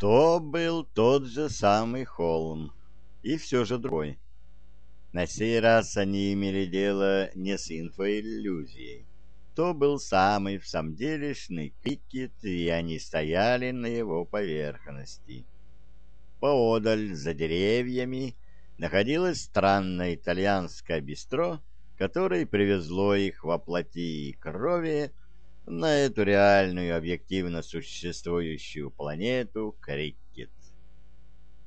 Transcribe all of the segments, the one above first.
То был тот же самый холм, и все же другой. На сей раз они имели дело не с инфоиллюзией. То был самый в самом делешный Крикет, и они стояли на его поверхности. Поодаль, за деревьями, находилось странное итальянское бистро, которое привезло их во плоти и крови на эту реальную, объективно существующую планету Крикет.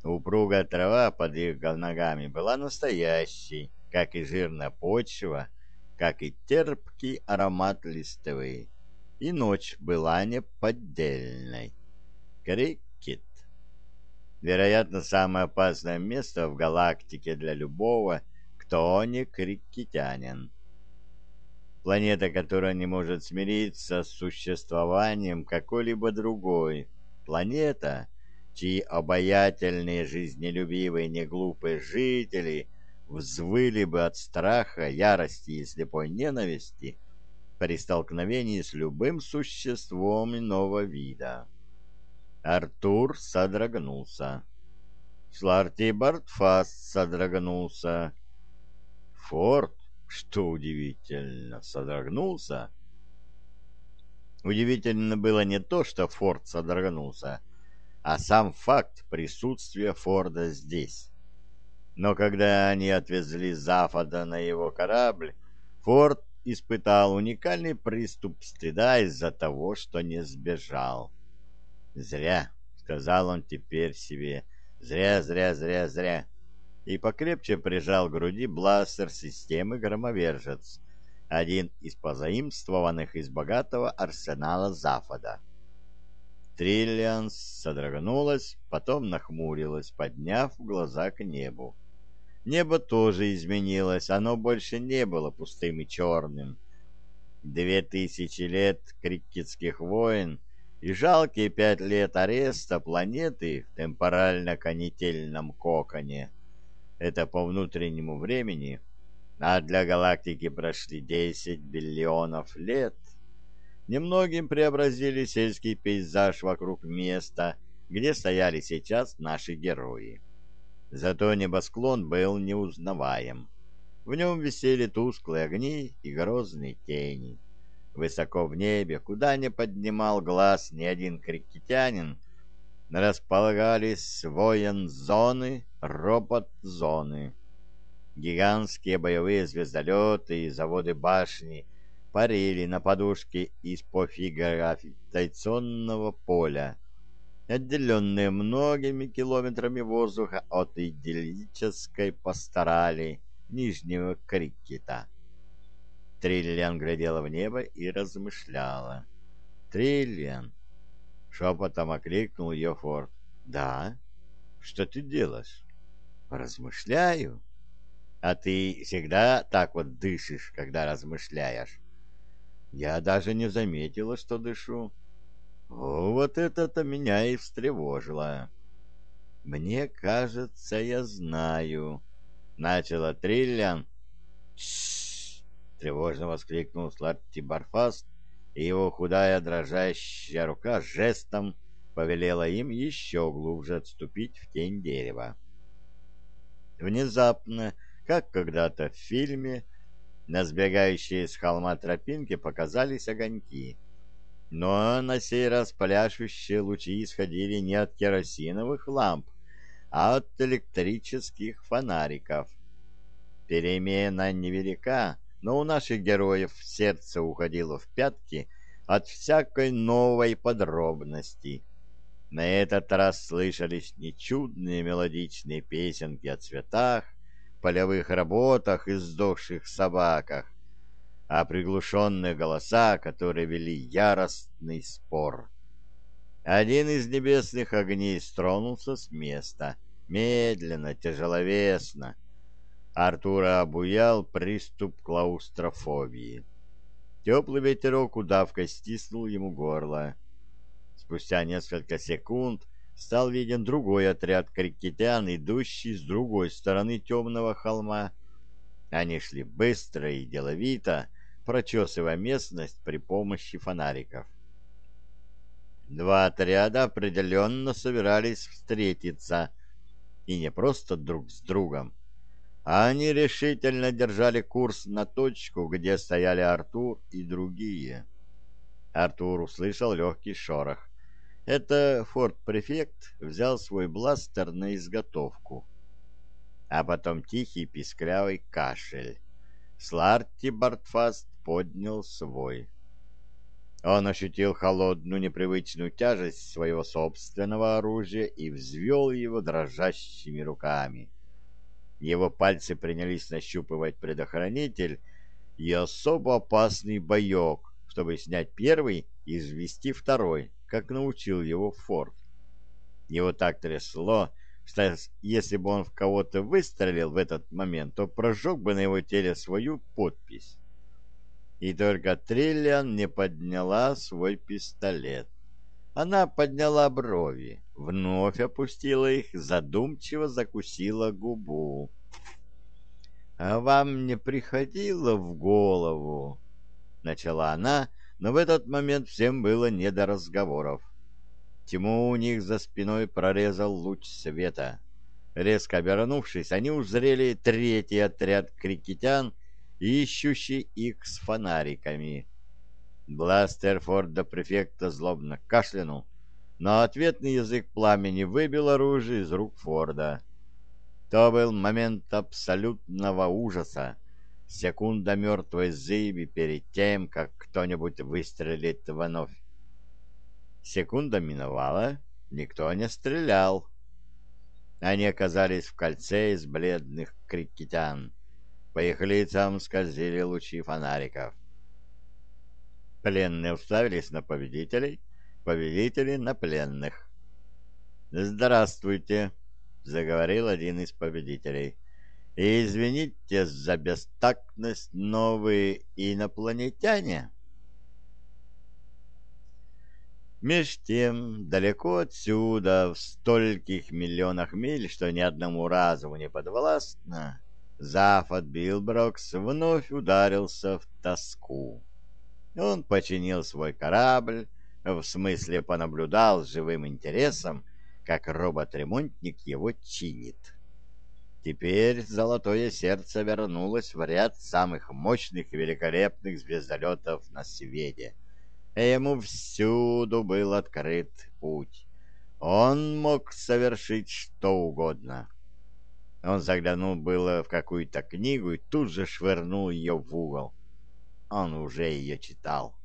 Упругая трава под их ногами была настоящей, как и жирная почва, как и терпкий аромат листвы. И ночь была неподдельной. Крикет. Вероятно, самое опасное место в галактике для любого, кто не крикетянин. Планета, которая не может смириться с существованием какой-либо другой. Планета, чьи обаятельные, жизнелюбивые, неглупые жители взвыли бы от страха, ярости и слепой ненависти при столкновении с любым существом иного вида. Артур содрогнулся. Сларти Бартфаст содрогнулся. Форд, что удивительно, содрогнулся. Удивительно было не то, что Форд содрогнулся, а сам факт присутствия Форда здесь. Но когда они отвезли Зафода на его корабль, Форд испытал уникальный приступ стыда из-за того, что не сбежал. «Зря», — сказал он теперь себе, — «зря, зря, зря, зря». И покрепче прижал к груди бластер системы «Громовержец», один из позаимствованных из богатого арсенала Зафода. Триллианс содрогнулась, потом нахмурилась, подняв глаза к небу. Небо тоже изменилось, оно больше не было пустым и черным. Две тысячи лет крикетских войн — и жалкие пять лет ареста планеты в темпорально-конетельном коконе. Это по внутреннему времени, а для галактики прошли 10 биллионов лет. Немногим преобразили сельский пейзаж вокруг места, где стояли сейчас наши герои. Зато небосклон был неузнаваем. В нем висели тусклые огни и грозные тени. Высоко в небе, куда не поднимал глаз ни один крикетянин, располагались воен-зоны, робот-зоны. Гигантские боевые звездолеты и заводы-башни парили на подушке из пофиграфитационного поля, отделенные многими километрами воздуха от идиллической пасторали Нижнего Крикета. Триллиан глядела в небо и размышляла. «Триллиан!» — шепотом окликнул ее Форд. «Да? Что ты делаешь?» «Размышляю». «А ты всегда так вот дышишь, когда размышляешь?» «Я даже не заметила, что дышу». О, «Вот это-то меня и встревожило». «Мне кажется, я знаю», — начала Триллиан. «Тссс!» тревожно воскликнул Сларти Барфаст, и его худая дрожащая рука жестом повелела им еще глубже отступить в тень дерева. Внезапно, как когда-то в фильме, на сбегающей с холма тропинке показались огоньки. Но на сей раз пляшущие лучи исходили не от керосиновых ламп, а от электрических фонариков. Перемена невелика, но у наших героев сердце уходило в пятки от всякой новой подробности. На этот раз слышались не чудные мелодичные песенки о цветах, полевых работах и сдохших собаках, а приглушенные голоса, которые вели яростный спор. Один из небесных огней стронулся с места, медленно, тяжеловесно, Артура обуял приступ клаустрофобии. Теплый ветерок удавкой стиснул ему горло. Спустя несколько секунд стал виден другой отряд крикетян, идущий с другой стороны темного холма. Они шли быстро и деловито, прочесывая местность при помощи фонариков. Два отряда определенно собирались встретиться, и не просто друг с другом, а они решительно держали курс на точку, где стояли Артур и другие. Артур услышал легкий шорох. Это форт-префект взял свой бластер на изготовку. А потом тихий писклявый кашель. Сларти Бартфаст поднял свой. Он ощутил холодную непривычную тяжесть своего собственного оружия и взвел его дрожащими руками. Его пальцы принялись нащупывать предохранитель и особо опасный боек, чтобы снять первый и взвести второй, как научил его Форд. Его так трясло, что если бы он в кого-то выстрелил в этот момент, то прожег бы на его теле свою подпись. И только Триллиан не подняла свой пистолет. Она подняла брови, вновь опустила их, задумчиво закусила губу. «А вам не приходило в голову?» — начала она, но в этот момент всем было не до разговоров. Тьму у них за спиной прорезал луч света. Резко обернувшись, они узрели третий отряд крикетян, ищущий их с фонариками. Бластер Форда префекта злобно кашлянул, но ответный язык пламени выбил оружие из рук Форда. То был момент абсолютного ужаса, секунда мертвой зыби перед тем, как кто-нибудь выстрелит вновь. Секунда миновала, никто не стрелял. Они оказались в кольце из бледных крикетян. По их лицам скользили лучи фонариков. Пленные уставились на победителей, победители на пленных. «Здравствуйте», — заговорил один из победителей. «И извините за бестактность, новые инопланетяне». Меж тем, далеко отсюда, в стольких миллионах миль, что ни одному разу не подвластно, Зафот Билброкс вновь ударился в тоску. Он починил свой корабль, в смысле понаблюдал с живым интересом, как робот-ремонтник его чинит. Теперь золотое сердце вернулось в ряд самых мощных и великолепных звездолетов на свете — Ему всюду был открыт путь. Он мог совершить что угодно. Он заглянул было в какую-то книгу и тут же швырнул ее в угол. Он уже ее читал.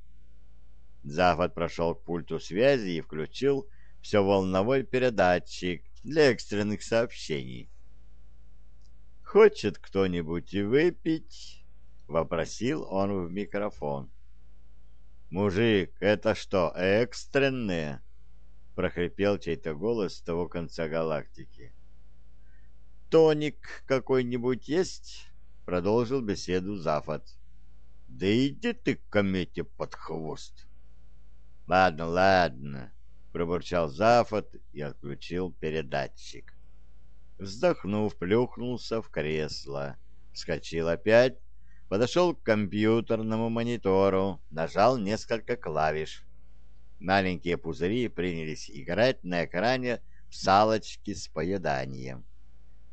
Запад прошел к пульту связи и включил все волновой передатчик для экстренных сообщений. «Хочет кто-нибудь выпить?» — вопросил он в микрофон. «Мужик, это что, экстренные?» — прохрипел чей-то голос с того конца галактики. «Тоник какой-нибудь есть?» — продолжил беседу Зафот. «Да иди ты к комете под хвост!» «Ладно, ладно», — пробурчал Зафот и отключил передатчик. Вздохнув, плюхнулся в кресло, вскочил опять подошел к компьютерному монитору, нажал несколько клавиш. Маленькие пузыри принялись играть на экране в салочки с поеданием.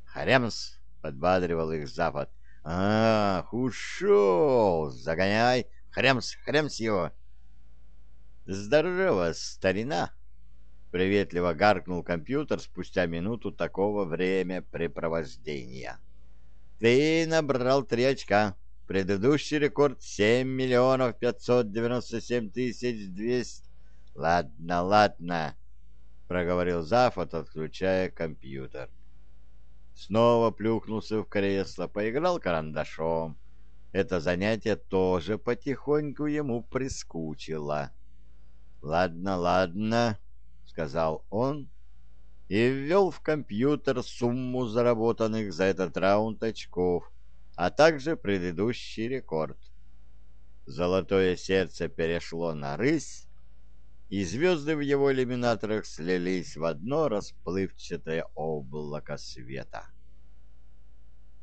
«Харемс!» — подбадривал их Запад. «Ах, ушел! Загоняй! Хремс, хремс его!» «Здорово, старина!» — приветливо гаркнул компьютер спустя минуту такого времяпрепровождения. «Ты набрал три очка. Предыдущий рекорд 7 миллионов 597 тысяч 200. Ладно, ладно, проговорил Зафот, отключая компьютер. Снова плюхнулся в кресло, поиграл карандашом. Это занятие тоже потихоньку ему прискучило. «Ладно, ладно», — сказал он и ввел в компьютер сумму заработанных за этот раунд очков, а также предыдущий рекорд. Золотое сердце перешло на рысь, и звезды в его иллюминаторах слились в одно расплывчатое облако света.